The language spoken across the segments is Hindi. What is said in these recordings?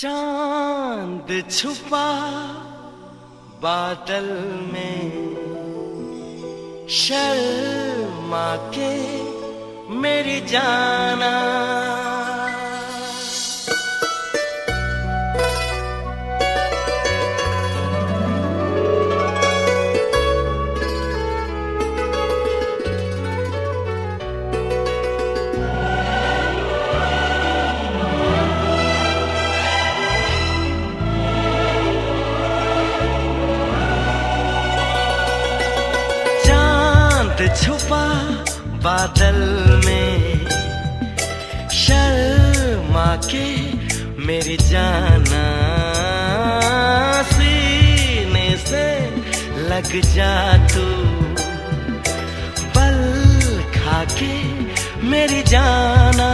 चाँद छुपा बादल में शर्मा के मेरी जाना। छुपा बादल में। शर्मा के मेरी जाना सीने से लग जा तू। बल खा के मेरी जाना।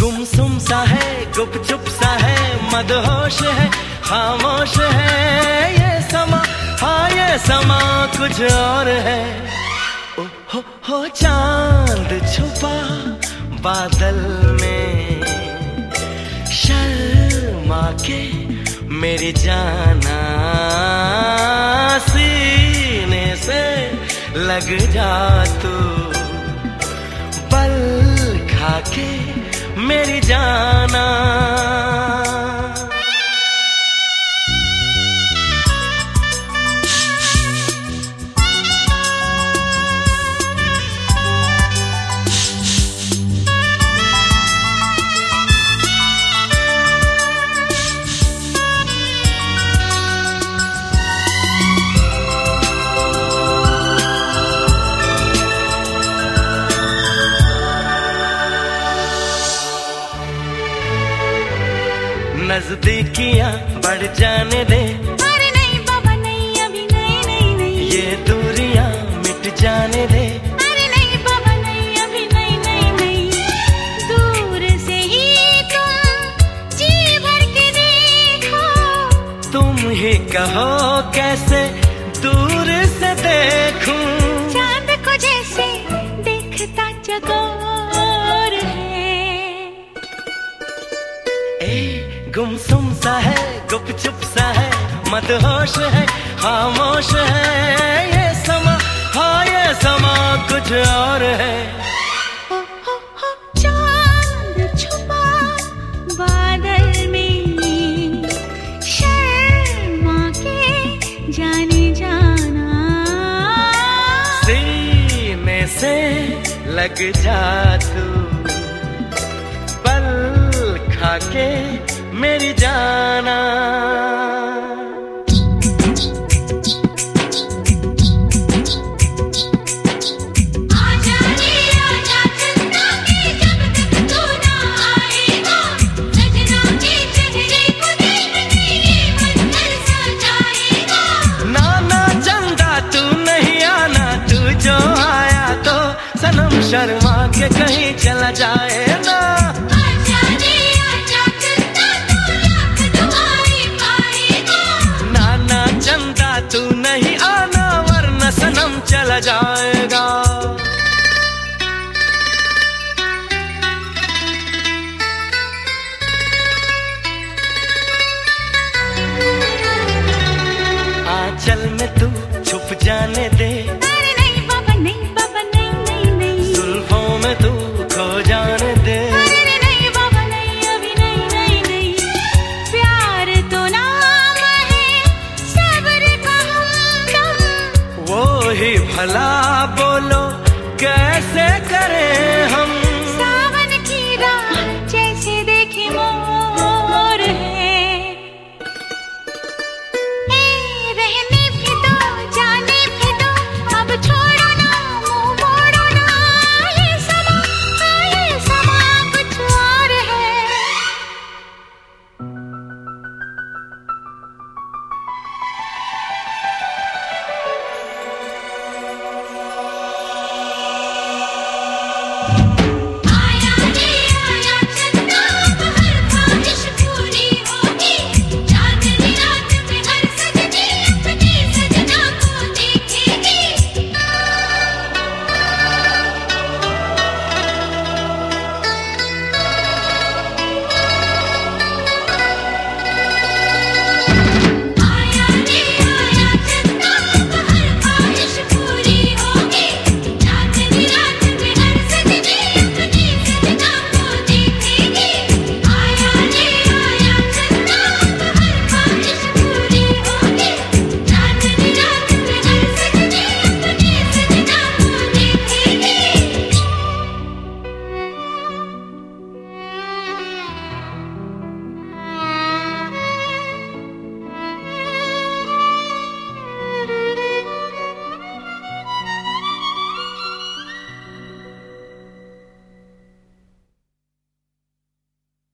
गुमसुम सा है, गुपचुप सा है, मदहोश है, खामोश है। कुछ और है। ओ हो हो चाँद छुपा बादल में। शर्मा के मेरी जाना सीने से लग जा तू। बल खा के मेरी जाना। नजदीकियाँ बढ़ जाने दे। अरे नहीं बाबा नहीं अभी नहीं नहीं नहीं। ये दूरियाँ मिट जाने दे। अरे नहीं बाबा नहीं अभी नहीं नहीं नहीं। दूर से ही तुम जी भर के देखो। तुम ही कहो कैसे दूर से देखूँ? चाँद को जैसे देखता चकोर है। ए गुमसुम सा है गुपचुप सा है मदहोश है खामोश है। ये समा हाँ ये समा कुछ और है। से लग जा तू। पल खा के मेरी जाना। तू तू तू तो शर्मा के कहीं चला जाए। चल में तू छुप जाने दे। अरे नहीं बाबा नहीं बाबा नहीं नहीं नहीं। जुल्फों में तू खो जाने दे। अरे नहीं बाबा नहीं अभी नहीं नहीं नहीं। प्यार तो नाम है सब्र का वो ही भला बोलो कैसे करें?